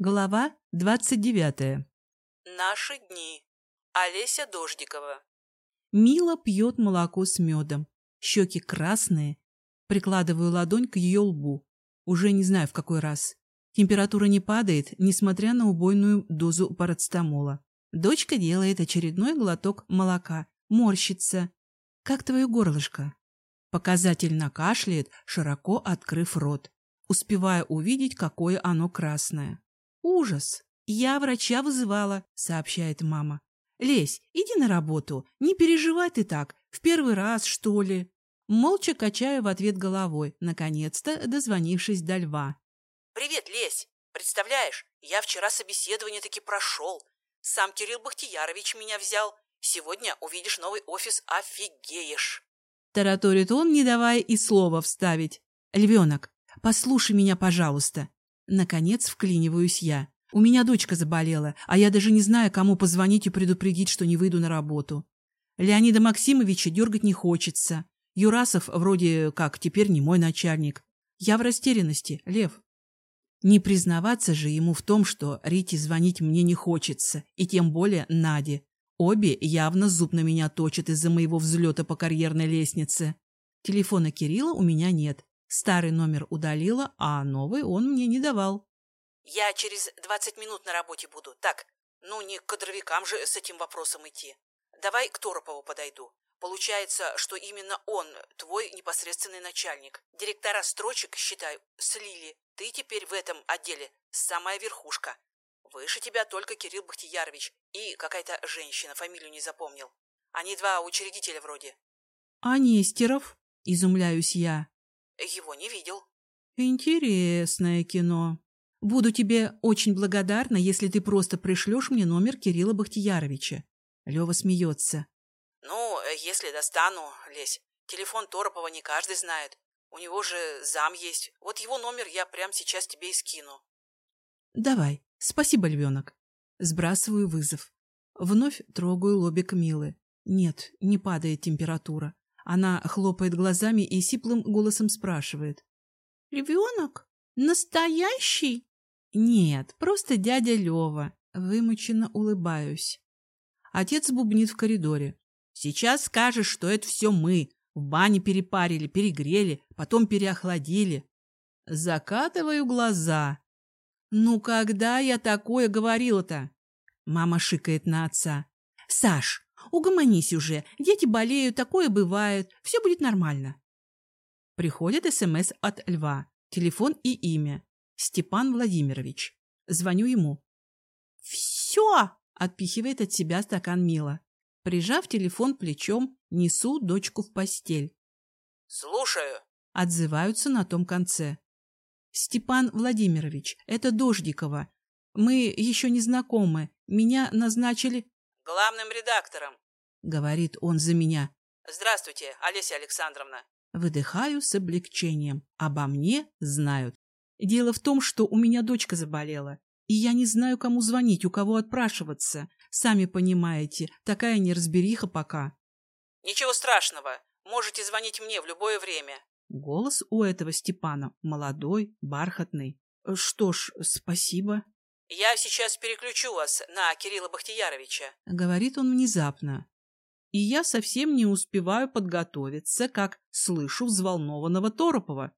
Глава двадцать девятая. Наши дни. Олеся Дождикова. Мила пьет молоко с медом. Щеки красные. Прикладываю ладонь к ее лбу. Уже не знаю в какой раз. Температура не падает, несмотря на убойную дозу парацетамола. Дочка делает очередной глоток молока. Морщится. Как твое горлышко? Показательно кашляет, широко открыв рот, успевая увидеть, какое оно красное. «Ужас! Я врача вызывала», — сообщает мама. «Лесь, иди на работу. Не переживай ты так. В первый раз, что ли?» Молча качаю в ответ головой, наконец-то дозвонившись до льва. «Привет, Лесь! Представляешь, я вчера собеседование таки прошел. Сам Кирилл Бахтиярович меня взял. Сегодня увидишь новый офис, офигеешь!» Тараторит он, не давая и слова вставить. «Львенок, послушай меня, пожалуйста». Наконец вклиниваюсь я. У меня дочка заболела, а я даже не знаю, кому позвонить и предупредить, что не выйду на работу. Леонида Максимовича дергать не хочется. Юрасов вроде как теперь не мой начальник. Я в растерянности, Лев. Не признаваться же ему в том, что Рите звонить мне не хочется, и тем более Наде. Обе явно зуб на меня точат из-за моего взлета по карьерной лестнице. Телефона Кирилла у меня нет. Старый номер удалила, а новый он мне не давал. «Я через двадцать минут на работе буду. Так, ну не к кадровикам же с этим вопросом идти. Давай к Торопову подойду. Получается, что именно он твой непосредственный начальник. Директора строчек, считай, слили. Ты теперь в этом отделе самая верхушка. Выше тебя только Кирилл Бахтиярович и какая-то женщина, фамилию не запомнил. Они два учредителя вроде. А Нестеров? Изумляюсь я. Его не видел. Интересное кино. Буду тебе очень благодарна, если ты просто пришлешь мне номер Кирилла Бахтияровича. Лева смеется. Ну, если достану, Лесь. Телефон Торопова не каждый знает. У него же зам есть. Вот его номер я прямо сейчас тебе и скину. Давай. Спасибо, львенок. Сбрасываю вызов. Вновь трогаю лобик Милы. Нет, не падает температура. Она хлопает глазами и сиплым голосом спрашивает. «Львенок? Настоящий?» «Нет, просто дядя Лева». Вымученно улыбаюсь. Отец бубнит в коридоре. «Сейчас скажешь, что это все мы. В бане перепарили, перегрели, потом переохладили». Закатываю глаза. «Ну, когда я такое говорила-то?» Мама шикает на отца. «Саш, Угомонись уже. Дети болеют, такое бывает. Все будет нормально. Приходит СМС от Льва. Телефон и имя. Степан Владимирович. Звоню ему. «Все!» – отпихивает от себя стакан Мила. Прижав телефон плечом, несу дочку в постель. «Слушаю!» – отзываются на том конце. «Степан Владимирович, это Дождикова. Мы еще не знакомы. Меня назначили...» главным редактором, — говорит он за меня. — Здравствуйте, Олеся Александровна. Выдыхаю с облегчением. Обо мне знают. Дело в том, что у меня дочка заболела, и я не знаю, кому звонить, у кого отпрашиваться. Сами понимаете, такая неразбериха пока. — Ничего страшного. Можете звонить мне в любое время. Голос у этого Степана молодой, бархатный. Что ж, спасибо. «Я сейчас переключу вас на Кирилла Бахтияровича», — говорит он внезапно. И я совсем не успеваю подготовиться, как слышу взволнованного Торопова.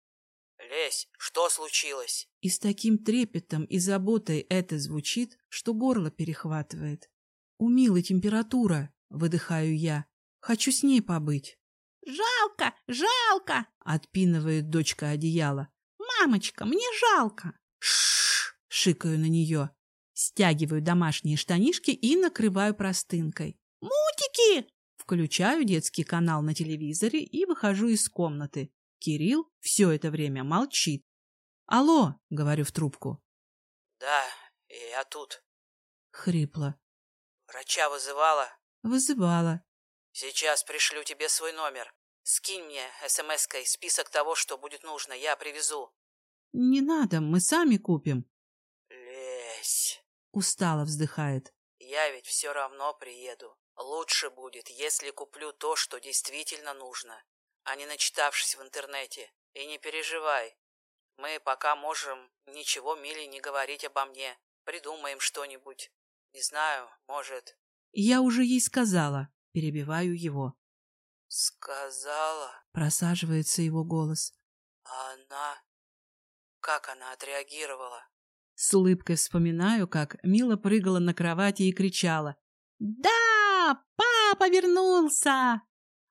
«Лесь, что случилось?» И с таким трепетом и заботой это звучит, что горло перехватывает. «У Милы температура», — выдыхаю я. «Хочу с ней побыть». «Жалко, жалко!» — отпинывает дочка одеяло. «Мамочка, мне жалко!» Шикаю на нее. Стягиваю домашние штанишки и накрываю простынкой. «Мутики!» Включаю детский канал на телевизоре и выхожу из комнаты. Кирилл все это время молчит. «Алло!» — говорю в трубку. «Да, я тут». Хрипло. «Врача вызывала?» «Вызывала». «Сейчас пришлю тебе свой номер. Скинь мне смс-кой список того, что будет нужно, я привезу». «Не надо, мы сами купим». Устало вздыхает. Я ведь все равно приеду. Лучше будет, если куплю то, что действительно нужно, а не начитавшись в интернете. И не переживай. Мы пока можем ничего Миле не говорить обо мне. Придумаем что-нибудь. Не знаю, может... Я уже ей сказала. Перебиваю его. Сказала? Просаживается его голос. А она... Как она отреагировала? С улыбкой вспоминаю, как Мила прыгала на кровати и кричала. «Да! Папа вернулся!»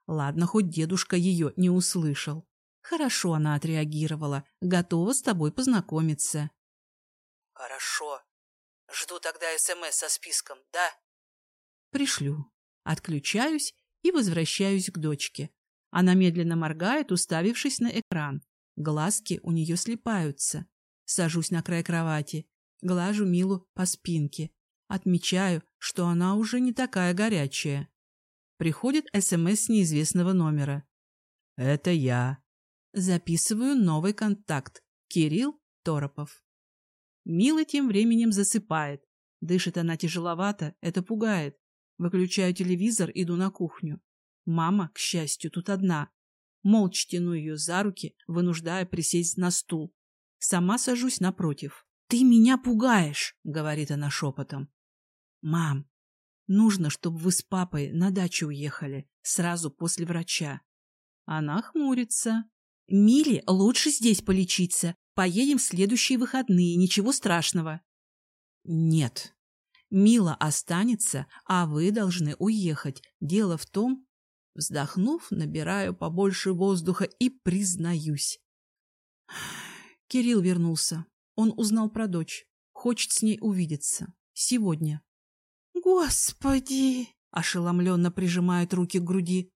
Ладно, хоть дедушка ее не услышал. Хорошо она отреагировала. Готова с тобой познакомиться. Хорошо. Жду тогда СМС со списком, да? Пришлю. Отключаюсь и возвращаюсь к дочке. Она медленно моргает, уставившись на экран. Глазки у нее слипаются. Сажусь на край кровати, глажу Милу по спинке. Отмечаю, что она уже не такая горячая. Приходит СМС с неизвестного номера. «Это я». Записываю новый контакт. Кирилл Торопов. Мила тем временем засыпает. Дышит она тяжеловато, это пугает. Выключаю телевизор, иду на кухню. Мама, к счастью, тут одна. Молча тяну ее за руки, вынуждая присесть на стул. Сама сажусь напротив. «Ты меня пугаешь!» — говорит она шепотом. «Мам, нужно, чтобы вы с папой на дачу уехали, сразу после врача». Она хмурится. «Миле лучше здесь полечиться. Поедем в следующие выходные, ничего страшного». «Нет. Мила останется, а вы должны уехать. Дело в том...» Вздохнув, набираю побольше воздуха и признаюсь. Кирилл вернулся. Он узнал про дочь. Хочет с ней увидеться. Сегодня. «Господи!» — ошеломленно прижимает руки к груди.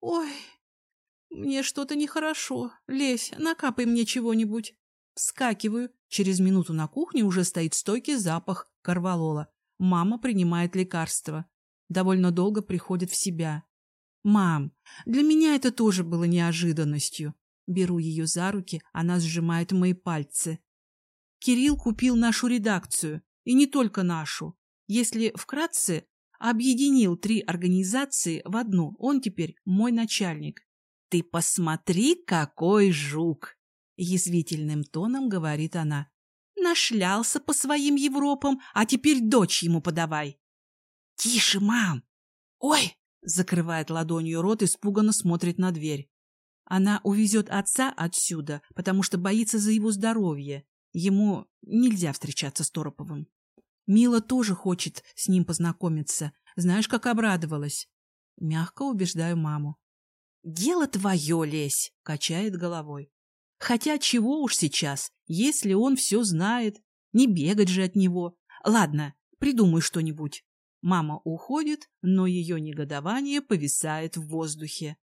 «Ой, мне что-то нехорошо. Лезь, накапай мне чего-нибудь». Вскакиваю. Через минуту на кухне уже стоит стойкий запах корвалола. Мама принимает лекарство. Довольно долго приходит в себя. «Мам, для меня это тоже было неожиданностью. Беру ее за руки, она сжимает мои пальцы. Кирилл купил нашу редакцию, и не только нашу. Если вкратце, объединил три организации в одну, он теперь мой начальник. «Ты посмотри, какой жук!» — язвительным тоном говорит она. «Нашлялся по своим Европам, а теперь дочь ему подавай!» «Тише, мам!» «Ой!» — закрывает ладонью рот, испуганно смотрит на дверь. Она увезет отца отсюда, потому что боится за его здоровье. Ему нельзя встречаться с Тороповым. Мила тоже хочет с ним познакомиться. Знаешь, как обрадовалась? Мягко убеждаю маму. «Дело твое, Лесь!» — качает головой. «Хотя чего уж сейчас, если он все знает. Не бегать же от него. Ладно, придумай что-нибудь». Мама уходит, но ее негодование повисает в воздухе.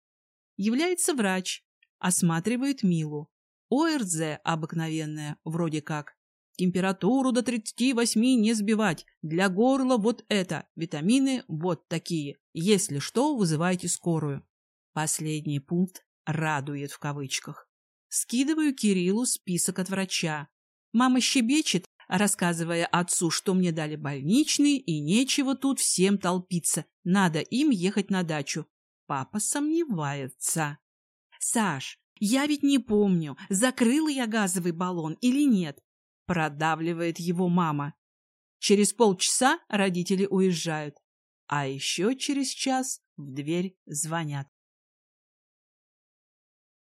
Является врач, осматривает Милу. ОРЗ обыкновенная, вроде как. Температуру до 38 не сбивать. Для горла вот это. Витамины вот такие. Если что, вызывайте скорую. Последний пункт «радует» в кавычках. Скидываю Кириллу список от врача. Мама щебечет, рассказывая отцу, что мне дали больничный и нечего тут всем толпиться. Надо им ехать на дачу. Папа сомневается. «Саш, я ведь не помню, закрыла я газовый баллон или нет», продавливает его мама. Через полчаса родители уезжают, а еще через час в дверь звонят.